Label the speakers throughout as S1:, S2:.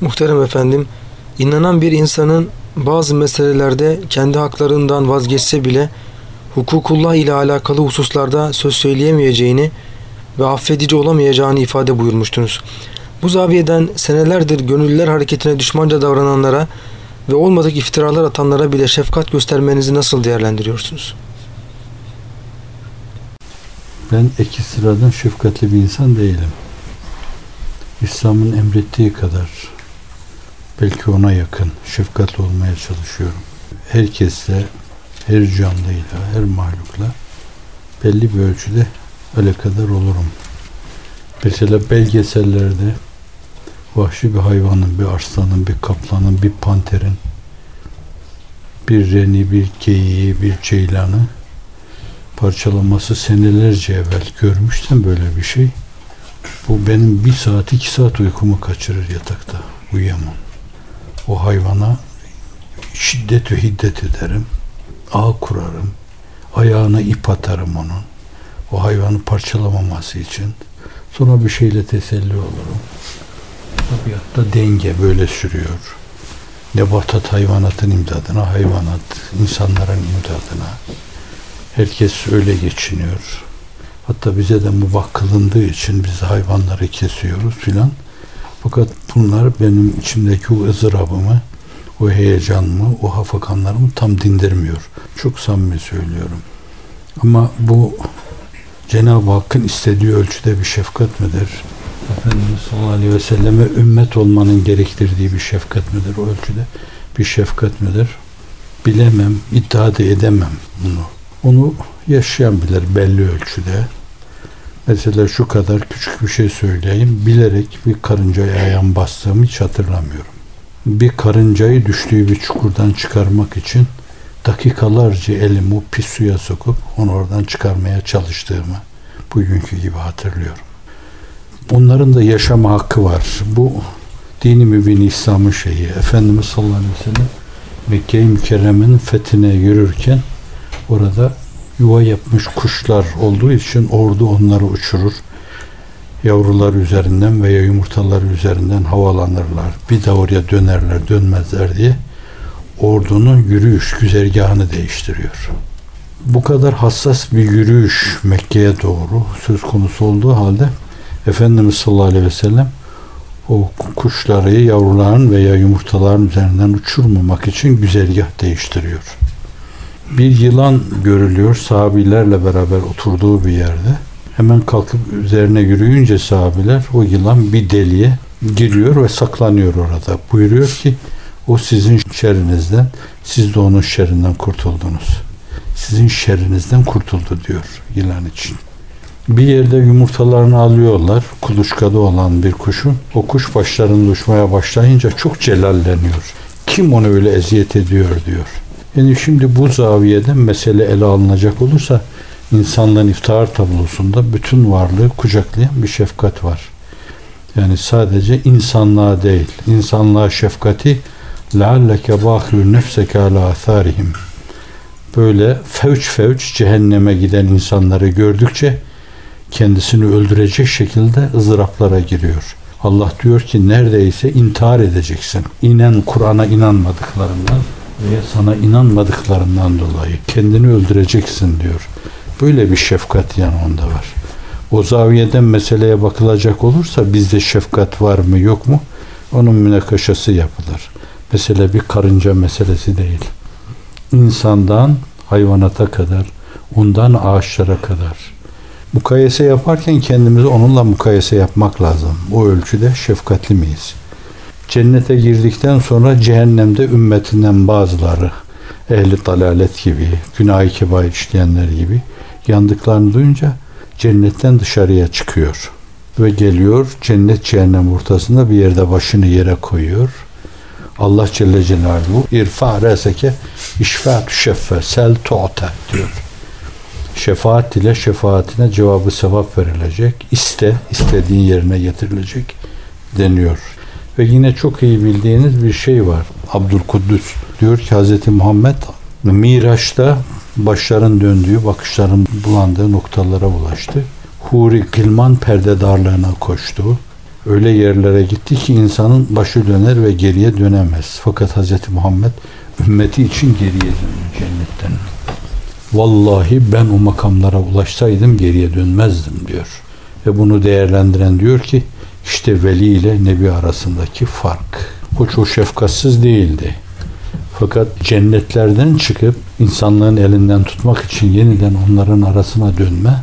S1: Muhterem efendim, inanan bir insanın bazı meselelerde kendi haklarından vazgeçse bile hukukullah ile alakalı hususlarda söz söyleyemeyeceğini ve affedici olamayacağını ifade buyurmuştunuz. Bu zaviyeden senelerdir gönüllüler hareketine düşmanca davrananlara ve olmadık iftiralar atanlara bile şefkat göstermenizi nasıl değerlendiriyorsunuz?
S2: Ben iki sıradan şefkatli bir insan değilim. İslam'ın emrettiği kadar belki ona yakın şefkatli olmaya çalışıyorum. Herkesle, her canlıyla, her mahlukla belli bir ölçüde öyle kadar olurum. Mesela belgesellerde vahşi bir hayvanın, bir arslanın, bir kaplanın, bir panterin, bir reni, bir geyiği, bir ceylanı parçalaması senelerce evvel görmüşten böyle bir şey. Bu benim bir saat, iki saat uykumu kaçırır yatakta. Uyuyamam. O hayvana şiddet ve hiddet ederim. Ağ kurarım. Ayağına ip atarım onun. O hayvanı parçalamaması için. Sonra bir şeyle teselli olurum. Tabiatta denge böyle sürüyor. Nebatat hayvanatın imdadına, hayvanat insanların imdadına. Herkes öyle geçiniyor. Hatta bize de mubah kılındığı için biz hayvanları kesiyoruz filan. Fakat bunlar benim içimdeki o ızdırabımı, o heyecanımı, o hafakanlarımı tam dindirmiyor. Çok samimi söylüyorum. Ama bu Cenab-ı Hakk'ın istediği ölçüde bir şefkat midir? Efendimiz sallallahu aleyhi ve selleme ümmet olmanın gerektirdiği bir şefkat midir? O ölçüde bir şefkat midir? Bilemem, iddia da edemem bunu. Onu yaşayan bilir belli ölçüde. Mesela şu kadar küçük bir şey söyleyeyim. Bilerek bir karıncaya ayağım bastığımı hiç hatırlamıyorum. Bir karıncayı düştüğü bir çukurdan çıkarmak için dakikalarca elimi pis suya sokup onu oradan çıkarmaya çalıştığımı bugünkü gibi hatırlıyorum. Onların da yaşama hakkı var. Bu dini mübin İslam'ın şeyi. Efendimiz sallallahu aleyhi ve sellem Mekke-i Mükerreme'nin fethine yürürken orada yuva yapmış kuşlar olduğu için ordu onları uçurur. Yavrular üzerinden veya yumurtalar üzerinden havalanırlar. Bir de oraya dönerler, dönmezler diye ordunun yürüyüş güzergahını değiştiriyor. Bu kadar hassas bir yürüyüş Mekke'ye doğru söz konusu olduğu halde Efendimiz sallallahu aleyhi ve sellem o kuşları yavruların veya yumurtaların üzerinden uçurmamak için güzergah değiştiriyor. Bir yılan görülüyor sahabilerle beraber oturduğu bir yerde. Hemen kalkıp üzerine yürüyünce sahabiler o yılan bir deliğe giriyor ve saklanıyor orada. Buyuruyor ki o sizin şerrinizden, siz de onun şerrinden kurtuldunuz. Sizin şerrinizden kurtuldu diyor yılan için. Bir yerde yumurtalarını alıyorlar. Kuluçkada olan bir kuşun. O kuş başlarında uçmaya başlayınca çok celalleniyor. Kim onu öyle eziyet ediyor diyor. Yani şimdi bu zaviyeden mesele ele alınacak olursa insanlığın iftihar tablosunda bütün varlığı kucaklayan bir şefkat var. Yani sadece insanlığa değil, insanlığa şefkati لَعَلَّكَ بَاخِرُ نَفْسَكَ عَلَى آثَارِهِمْ Böyle fevç fevç cehenneme giden insanları gördükçe kendisini öldürecek şekilde ızdıraplara giriyor. Allah diyor ki neredeyse intihar edeceksin. İnen Kur'an'a inanmadıklarından veya sana inanmadıklarından dolayı kendini öldüreceksin diyor. Böyle bir şefkat yani onda var. O zaviyeden meseleye bakılacak olursa bizde şefkat var mı yok mu? Onun münakaşası yapılır. Mesela bir karınca meselesi değil. İnsandan hayvanata kadar, ondan ağaçlara kadar. Mukayese yaparken kendimizi onunla mukayese yapmak lazım. O ölçüde şefkatli miyiz? Cennete girdikten sonra cehennemde ümmetinden bazıları ehli dalalet gibi, günah-ı kebair işleyenler gibi yandıklarını duyunca cennetten dışarıya çıkıyor. Ve geliyor cennet cehennem ortasında bir yerde başını yere koyuyor. Allah Celle Celaluhu irfa reseke işfa tüşeffe sel tu'te diyor. Şefaat ile şefaatine cevabı sevap verilecek. İste, istediğin yerine getirilecek deniyor. Ve yine çok iyi bildiğiniz bir şey var. Abdülkuddüs diyor ki Hz. Muhammed Miraç'ta başların döndüğü, bakışların bulandığı noktalara ulaştı. Huri Gilman perdedarlığına koştu. Öyle yerlere gitti ki insanın başı döner ve geriye dönemez. Fakat Hz. Muhammed ümmeti için geriye dönüyor cennetten. Vallahi ben o makamlara ulaşsaydım geriye dönmezdim diyor. Ve bunu değerlendiren diyor ki işte veli ile nebi arasındaki fark. O çok şefkatsiz değildi. Fakat cennetlerden çıkıp insanlığın elinden tutmak için yeniden onların arasına dönme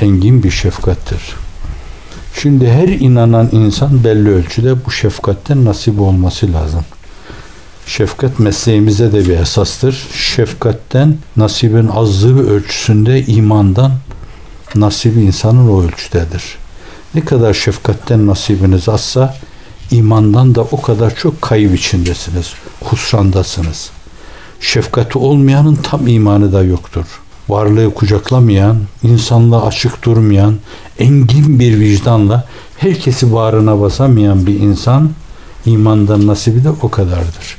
S2: engin bir şefkattir. Şimdi her inanan insan belli ölçüde bu şefkatten nasip olması lazım. Şefkat mesleğimize de bir esastır. Şefkatten nasibin azlığı ölçüsünde imandan nasibi insanın o ölçüdedir. Ne kadar şefkatten nasibiniz azsa imandan da o kadar çok kayıp içindesiniz. Husrandasınız. Şefkati olmayanın tam imanı da yoktur. Varlığı kucaklamayan, insanlığa açık durmayan, engin bir vicdanla herkesi bağrına basamayan bir insan imandan nasibi de o kadardır.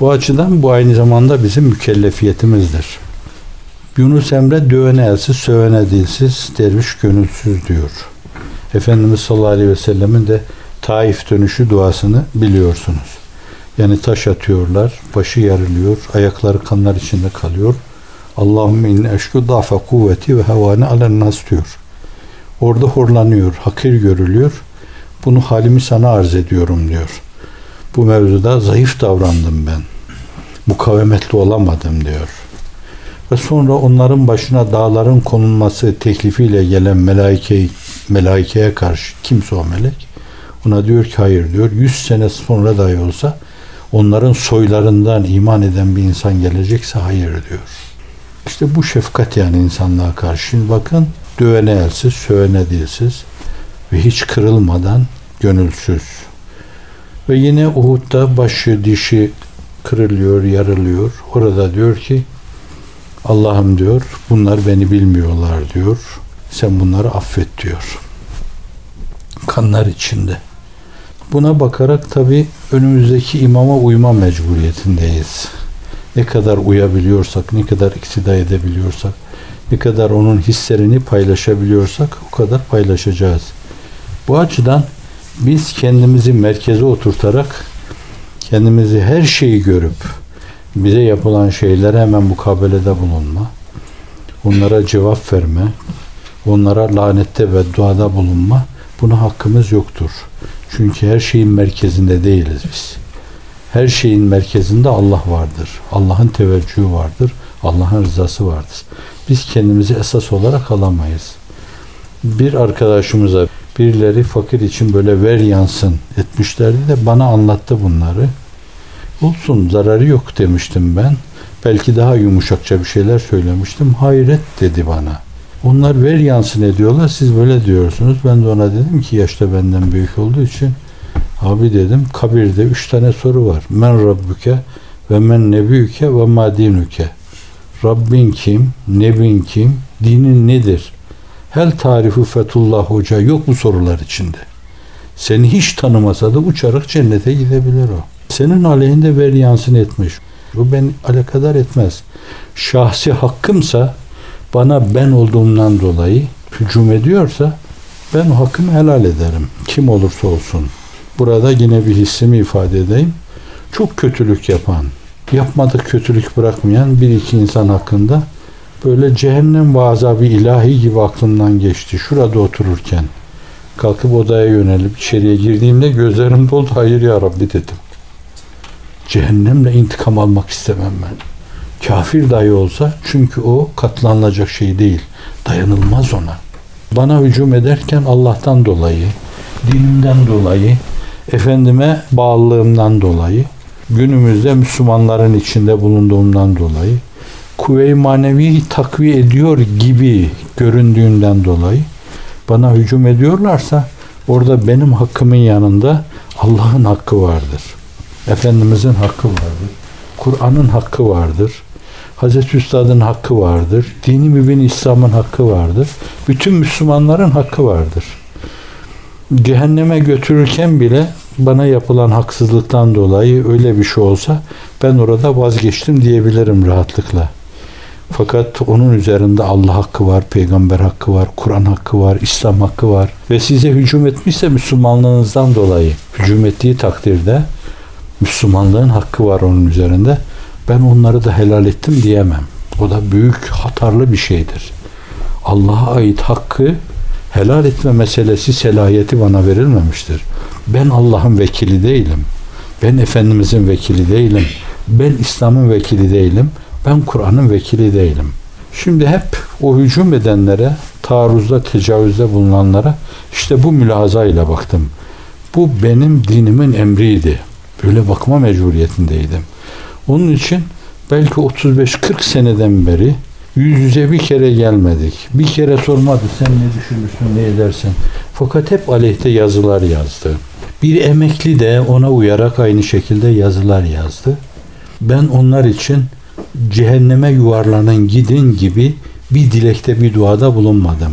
S2: Bu açıdan bu aynı zamanda bizim mükellefiyetimizdir. Yunus Emre dövene elsiz, sövene dilsiz, derviş gönülsüz diyor. Efendimiz sallallahu aleyhi ve sellemin de Taif dönüşü duasını biliyorsunuz. Yani taş atıyorlar, başı yarılıyor, ayakları kanlar içinde kalıyor. Allahümme inne eşku dafa kuvveti ve havane alen nas diyor. Orada horlanıyor, hakir görülüyor. Bunu halimi sana arz ediyorum diyor. Bu mevzuda zayıf davrandım ben. Mukavemetli olamadım diyor. Ve sonra onların başına dağların konulması teklifiyle gelen melaike, melaikeye karşı kimse o melek ona diyor ki hayır diyor. Yüz sene sonra dahi olsa onların soylarından iman eden bir insan gelecekse hayır diyor. İşte bu şefkat yani insanlığa karşı. Şimdi bakın dövene elsiz, sövene dilsiz ve hiç kırılmadan gönülsüz. Ve yine Uhud'da başı dişi kırılıyor, yarılıyor. Orada diyor ki Allah'ım diyor bunlar beni bilmiyorlar diyor. Sen bunları affet diyor. Kanlar içinde. Buna bakarak tabi önümüzdeki imama uyma mecburiyetindeyiz. Ne kadar uyabiliyorsak, ne kadar iktida edebiliyorsak, ne kadar onun hislerini paylaşabiliyorsak o kadar paylaşacağız. Bu açıdan biz kendimizi merkeze oturtarak kendimizi her şeyi görüp bize yapılan şeylere hemen mukabelede bulunma, onlara cevap verme, onlara lanette ve duada bulunma buna hakkımız yoktur. Çünkü her şeyin merkezinde değiliz biz. Her şeyin merkezinde Allah vardır. Allah'ın teveccühü vardır. Allah'ın rızası vardır. Biz kendimizi esas olarak alamayız. Bir arkadaşımıza birileri fakir için böyle ver yansın etmişlerdi de bana anlattı bunları. Olsun zararı yok demiştim ben. Belki daha yumuşakça bir şeyler söylemiştim. Hayret dedi bana. Onlar ver yansın ediyorlar. Siz böyle diyorsunuz. Ben de ona dedim ki yaşta benden büyük olduğu için abi dedim kabirde üç tane soru var. Men Rabbuke ve men nebüke ve ma dinuke. Rabbin kim? Nebin kim? Dinin nedir? Hel tarifu fetullah hoca yok bu sorular içinde. Seni hiç tanımasa da uçarak cennete gidebilir o. Senin aleyhinde ver yansın etmiş. Bu beni alakadar etmez. Şahsi hakkımsa bana ben olduğumdan dolayı hücum ediyorsa ben o hakkımı helal ederim. Kim olursa olsun. Burada yine bir hissimi ifade edeyim. Çok kötülük yapan, yapmadık kötülük bırakmayan bir iki insan hakkında böyle cehennem ve azabı ilahi gibi aklımdan geçti. Şurada otururken kalkıp odaya yönelip içeriye girdiğimde gözlerim doldu. Hayır ya Rabbi dedim. Cehennemle intikam almak istemem ben. Kafir dahi olsa çünkü o katlanılacak şey değil. Dayanılmaz ona. Bana hücum ederken Allah'tan dolayı, dinimden dolayı, efendime bağlılığımdan dolayı, günümüzde Müslümanların içinde bulunduğumdan dolayı, kuvve-i manevi takviye ediyor gibi göründüğünden dolayı bana hücum ediyorlarsa orada benim hakkımın yanında Allah'ın hakkı vardır. Efendimizin hakkı vardır. Kur'an'ın hakkı vardır. Hazreti Üstad'ın hakkı vardır. Dini mübin İslam'ın hakkı vardır. Bütün Müslümanların hakkı vardır. Cehenneme götürürken bile bana yapılan haksızlıktan dolayı öyle bir şey olsa ben orada vazgeçtim diyebilirim rahatlıkla. Fakat onun üzerinde Allah hakkı var, peygamber hakkı var, Kur'an hakkı var, İslam hakkı var. Ve size hücum etmişse Müslümanlığınızdan dolayı hücum ettiği takdirde Müslümanlığın hakkı var onun üzerinde. Ben onları da helal ettim diyemem. O da büyük hatarlı bir şeydir. Allah'a ait hakkı helal etme meselesi selahiyeti bana verilmemiştir. Ben Allah'ın vekili değilim. Ben Efendimizin vekili değilim. Ben İslam'ın vekili değilim. Ben Kur'an'ın vekili değilim. Şimdi hep o hücum edenlere, taarruzda, tecavüzde bulunanlara işte bu mülazayla baktım. Bu benim dinimin emriydi. Böyle bakma mecburiyetindeydim. Onun için belki 35-40 seneden beri yüz yüze bir kere gelmedik. Bir kere sormadı sen ne düşünürsün, ne edersin. Fakat hep aleyhte yazılar yazdı. Bir emekli de ona uyarak aynı şekilde yazılar yazdı. Ben onlar için cehenneme yuvarlanın gidin gibi bir dilekte bir duada bulunmadım.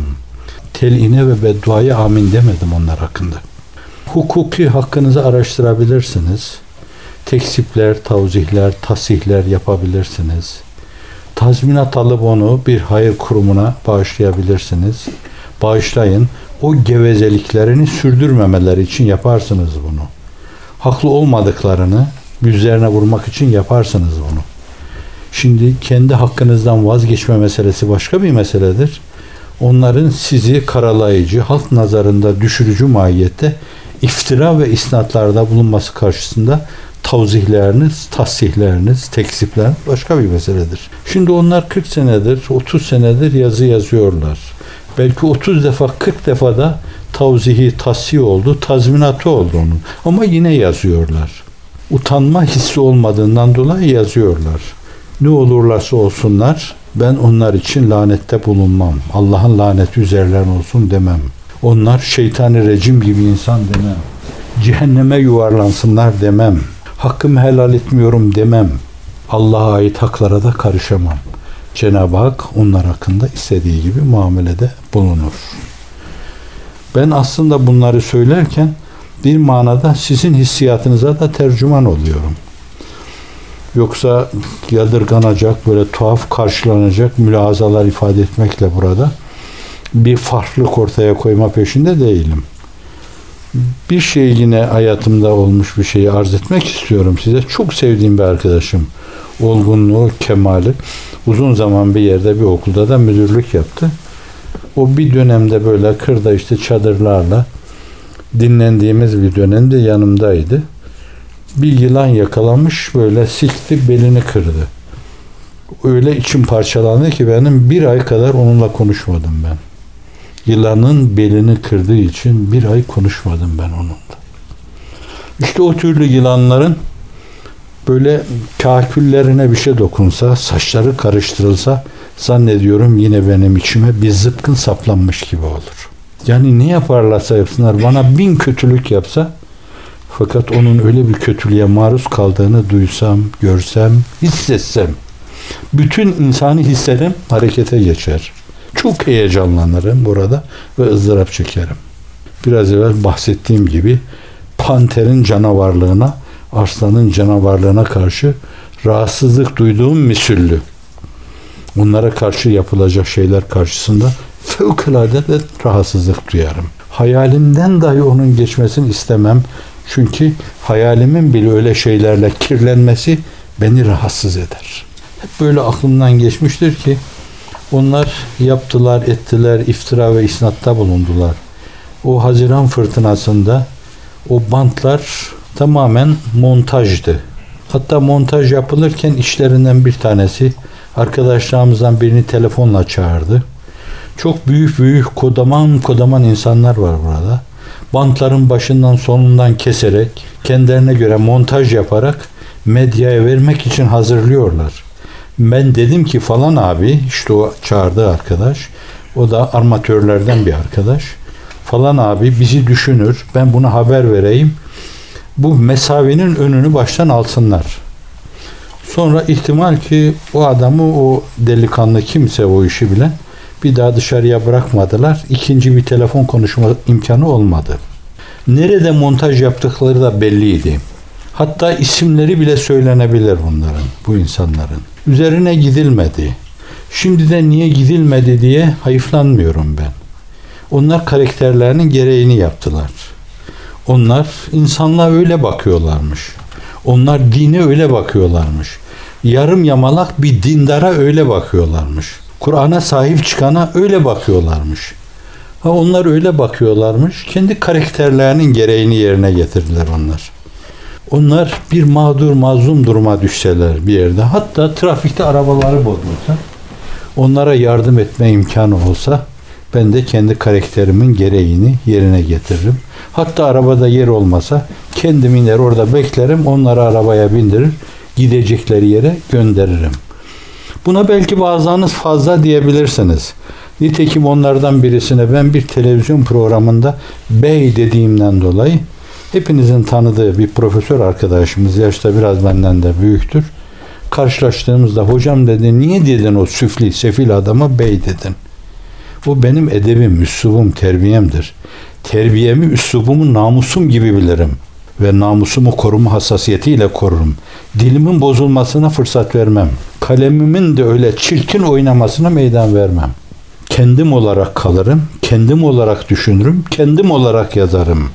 S2: Teline ve bedduaya amin demedim onlar hakkında. Hukuki hakkınızı araştırabilirsiniz. Teksipler, tavzihler, tasihler yapabilirsiniz. Tazminat alıp onu bir hayır kurumuna bağışlayabilirsiniz. Bağışlayın. O gevezeliklerini sürdürmemeleri için yaparsınız bunu. Haklı olmadıklarını yüzlerine vurmak için yaparsınız bunu. Şimdi kendi hakkınızdan vazgeçme meselesi başka bir meseledir. Onların sizi karalayıcı, halk nazarında düşürücü mahiyette iftira ve isnatlarda bulunması karşısında tavzihleriniz, tasihleriniz, teksipler başka bir meseledir. Şimdi onlar 40 senedir, 30 senedir yazı yazıyorlar. Belki 30 defa, 40 defa da tavzihi, tasih oldu, tazminatı oldu onun. Ama yine yazıyorlar. Utanma hissi olmadığından dolayı yazıyorlar. Ne olurlarsa olsunlar ben onlar için lanette bulunmam. Allah'ın laneti üzerlerine olsun demem. Onlar şeytani rejim gibi insan demem. Cehenneme yuvarlansınlar demem. Hakkımı helal etmiyorum demem. Allah'a ait haklara da karışamam. Cenab-ı Hak onlar hakkında istediği gibi muamelede bulunur. Ben aslında bunları söylerken bir manada sizin hissiyatınıza da tercüman oluyorum. Yoksa yadırganacak, böyle tuhaf karşılanacak mülazalar ifade etmekle burada bir farklılık ortaya koyma peşinde değilim. Bir şey yine hayatımda olmuş bir şeyi arz etmek istiyorum size. Çok sevdiğim bir arkadaşım. Olgunluğu, kemali. Uzun zaman bir yerde bir okulda da müdürlük yaptı. O bir dönemde böyle kırda işte çadırlarla dinlendiğimiz bir dönemde yanımdaydı. Bir yılan yakalamış böyle sikti belini kırdı. Öyle içim parçalandı ki benim bir ay kadar onunla konuşmadım ben. Yılanın belini kırdığı için bir ay konuşmadım ben onunla. İşte o türlü yılanların böyle kaküllerine bir şey dokunsa, saçları karıştırılsa zannediyorum yine benim içime bir zıpkın saplanmış gibi olur. Yani ne yaparlarsa yapsınlar bana bin kötülük yapsa fakat onun öyle bir kötülüğe maruz kaldığını duysam, görsem, hissetsem bütün insani hislerim harekete geçer. Çok heyecanlanırım burada ve ızdırap çekerim. Biraz evvel bahsettiğim gibi panterin canavarlığına, aslanın canavarlığına karşı rahatsızlık duyduğum misüllü. Onlara karşı yapılacak şeyler karşısında fevkalade de rahatsızlık duyarım. Hayalimden dahi onun geçmesini istemem. Çünkü hayalimin bile öyle şeylerle kirlenmesi beni rahatsız eder. Hep böyle aklımdan geçmiştir ki onlar yaptılar, ettiler, iftira ve isnatta bulundular. O Haziran fırtınasında o bantlar tamamen montajdı. Hatta montaj yapılırken işlerinden bir tanesi arkadaşlarımızdan birini telefonla çağırdı. Çok büyük büyük kodaman kodaman insanlar var burada. Bantların başından sonundan keserek kendilerine göre montaj yaparak medyaya vermek için hazırlıyorlar. Ben dedim ki falan abi işte o çağırdığı arkadaş o da armatörlerden bir arkadaş. Falan abi bizi düşünür. Ben bunu haber vereyim. Bu mesafenin önünü baştan alsınlar. Sonra ihtimal ki o adamı o delikanlı kimse o işi bilen bir daha dışarıya bırakmadılar. İkinci bir telefon konuşma imkanı olmadı. Nerede montaj yaptıkları da belliydi. Hatta isimleri bile söylenebilir bunların, bu insanların. Üzerine gidilmedi. Şimdiden niye gidilmedi diye hayıflanmıyorum ben. Onlar karakterlerinin gereğini yaptılar. Onlar insanlığa öyle bakıyorlarmış. Onlar dine öyle bakıyorlarmış. Yarım yamalak bir dindara öyle bakıyorlarmış. Kur'an'a sahip çıkana öyle bakıyorlarmış. Ha onlar öyle bakıyorlarmış. Kendi karakterlerinin gereğini yerine getirdiler onlar. Onlar bir mağdur mazlum duruma düşseler bir yerde. Hatta trafikte arabaları bozulsa onlara yardım etme imkanı olsa ben de kendi karakterimin gereğini yerine getiririm. Hatta arabada yer olmasa kendim iner orada beklerim. Onları arabaya bindirir. Gidecekleri yere gönderirim. Buna belki bazılarınız fazla diyebilirsiniz. Nitekim onlardan birisine ben bir televizyon programında bey dediğimden dolayı hepinizin tanıdığı bir profesör arkadaşımız yaşta biraz benden de büyüktür. Karşılaştığımızda hocam dedi niye dedin o süfli sefil adama bey dedin. Bu benim edebim, üslubum, terbiyemdir. Terbiyemi, üslubumu namusum gibi bilirim. Ve namusumu koruma hassasiyetiyle korurum. Dilimin bozulmasına fırsat vermem. Kalemimin de öyle çirkin oynamasına meydan vermem. Kendim olarak kalırım, kendim olarak düşünürüm, kendim olarak yazarım.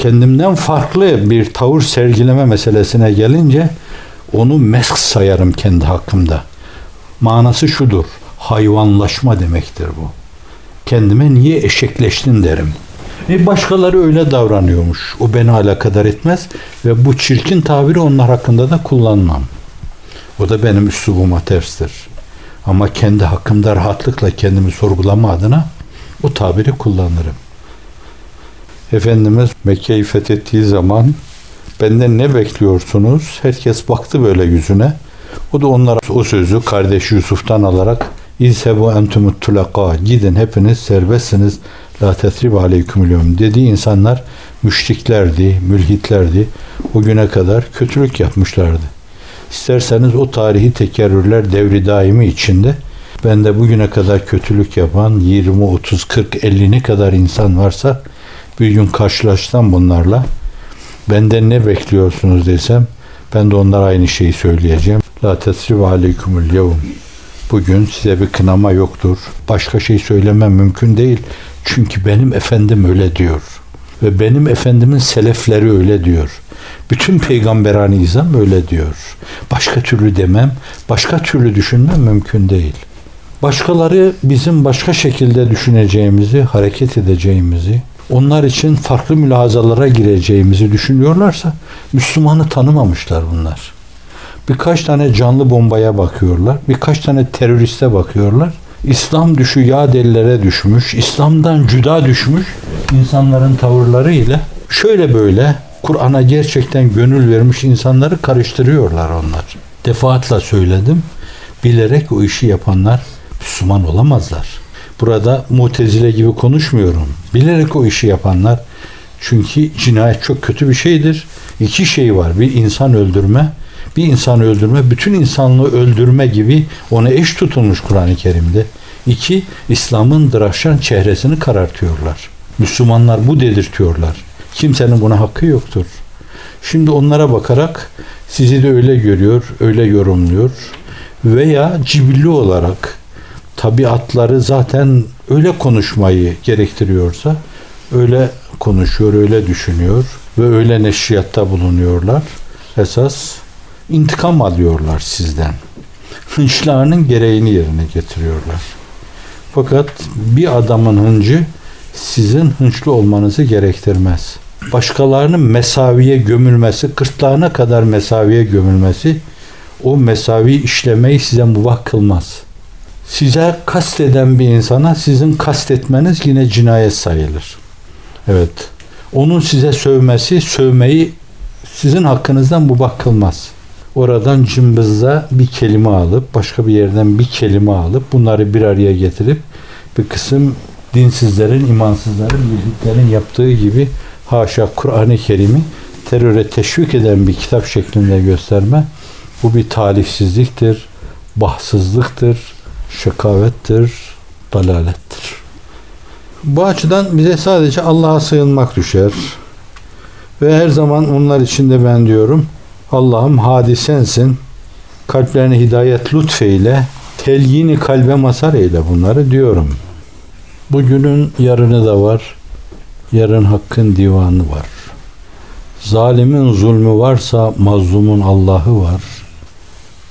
S2: Kendimden farklı bir tavır sergileme meselesine gelince onu mesk sayarım kendi hakkımda. Manası şudur, hayvanlaşma demektir bu kendime niye eşekleştin derim. E başkaları öyle davranıyormuş. O beni alakadar etmez ve bu çirkin tabiri onlar hakkında da kullanmam. O da benim üslubuma terstir. Ama kendi hakkımda rahatlıkla kendimi sorgulama adına o tabiri kullanırım. Efendimiz Mekke'yi fethettiği zaman benden ne bekliyorsunuz? Herkes baktı böyle yüzüne. O da onlara o sözü kardeş Yusuf'tan alarak İzhebu entumut tulaka. Gidin hepiniz serbestsiniz. La tesrib aleykümülüm dediği insanlar müşriklerdi, mülhitlerdi. O güne kadar kötülük yapmışlardı. İsterseniz o tarihi tekerrürler devri daimi içinde ben de bugüne kadar kötülük yapan 20, 30, 40, 50 ne kadar insan varsa bir gün karşılaşsam bunlarla benden ne bekliyorsunuz desem ben de onlara aynı şeyi söyleyeceğim. La tesrib aleykümül yevm. Bugün size bir kınama yoktur. Başka şey söylemem mümkün değil. Çünkü benim efendim öyle diyor. Ve benim efendimin selefleri öyle diyor. Bütün peygamberani izam öyle diyor. Başka türlü demem, başka türlü düşünmem mümkün değil. Başkaları bizim başka şekilde düşüneceğimizi, hareket edeceğimizi, onlar için farklı mülazalara gireceğimizi düşünüyorlarsa Müslümanı tanımamışlar bunlar. Birkaç tane canlı bombaya bakıyorlar. Birkaç tane teröriste bakıyorlar. İslam düşü yağ delilere düşmüş. İslam'dan cüda düşmüş insanların tavırları ile şöyle böyle Kur'an'a gerçekten gönül vermiş insanları karıştırıyorlar onlar. Defaatla söyledim. Bilerek o işi yapanlar Müslüman olamazlar. Burada mutezile gibi konuşmuyorum. Bilerek o işi yapanlar çünkü cinayet çok kötü bir şeydir. İki şey var. Bir insan öldürme, bir insanı öldürme, bütün insanlığı öldürme gibi ona eş tutulmuş Kur'an-ı Kerim'de. İki, İslam'ın dıraşan çehresini karartıyorlar. Müslümanlar bu dedirtiyorlar. Kimsenin buna hakkı yoktur. Şimdi onlara bakarak sizi de öyle görüyor, öyle yorumluyor veya cibilli olarak tabiatları zaten öyle konuşmayı gerektiriyorsa öyle konuşuyor, öyle düşünüyor ve öyle neşriyatta bulunuyorlar. Esas intikam alıyorlar sizden. Hınçlarının gereğini yerine getiriyorlar. Fakat bir adamın hıncı sizin hınçlı olmanızı gerektirmez. Başkalarının mesaviye gömülmesi, kırtlağına kadar mesaviye gömülmesi o mesavi işlemeyi size mubah kılmaz. Size kasteden bir insana sizin kastetmeniz yine cinayet sayılır. Evet. Onun size sövmesi, sövmeyi sizin hakkınızdan mubah kılmaz oradan cımbızla bir kelime alıp başka bir yerden bir kelime alıp bunları bir araya getirip bir kısım dinsizlerin, imansızların, mülhitlerin yaptığı gibi haşa Kur'an-ı Kerim'i teröre teşvik eden bir kitap şeklinde gösterme bu bir talihsizliktir, bahtsızlıktır, şakavettir, dalalettir. Bu açıdan bize sadece Allah'a sığınmak düşer. Ve her zaman onlar içinde ben diyorum Allah'ım hadi sensin. Kalplerine hidayet lütfeyle. Telyini kalbe masar eyle bunları diyorum. Bugünün yarını da var. Yarın hakkın divanı var. Zalimin zulmü varsa mazlumun Allah'ı var.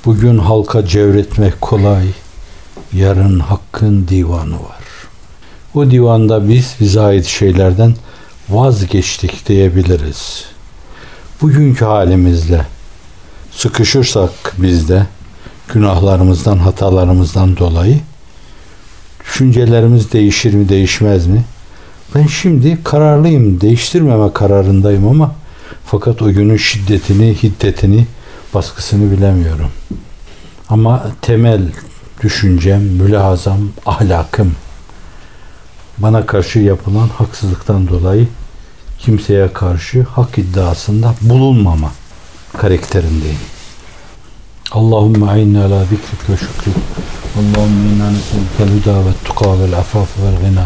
S2: Bugün halka cevretmek kolay. Yarın hakkın divanı var. O divanda biz bize ait şeylerden vazgeçtik diyebiliriz. Bugünkü halimizle sıkışırsak biz de günahlarımızdan, hatalarımızdan dolayı düşüncelerimiz değişir mi, değişmez mi? Ben şimdi kararlıyım, değiştirmeme kararındayım ama fakat o günün şiddetini, hiddetini, baskısını bilemiyorum. Ama temel düşüncem, mülahazam, ahlakım bana karşı yapılan haksızlıktan dolayı kimseye karşı hak iddiasında bulunmama karakterindeyim. Allahümme aynı ala zikrik ve şükrik. Allahümme inna neselükel huda ve tuka vel afaf vel gina.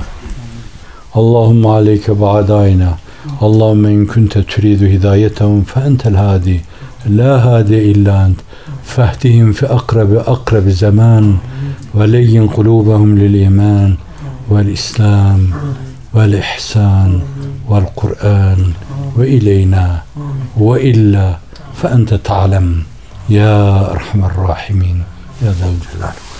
S2: Allahümme aleyke ba'dayna. Allahümme in kunte turidu hidayetahum fe entel hadi. لا هادئ إلا أنت. فاهتهم في أقرب أقرب زمان ولين قلوبهم للإيمان والإسلام والإحسان والقرآن وإلينا وإلا فأنت تعلم. يا أرحم الراحمين. يا ذا الجلال.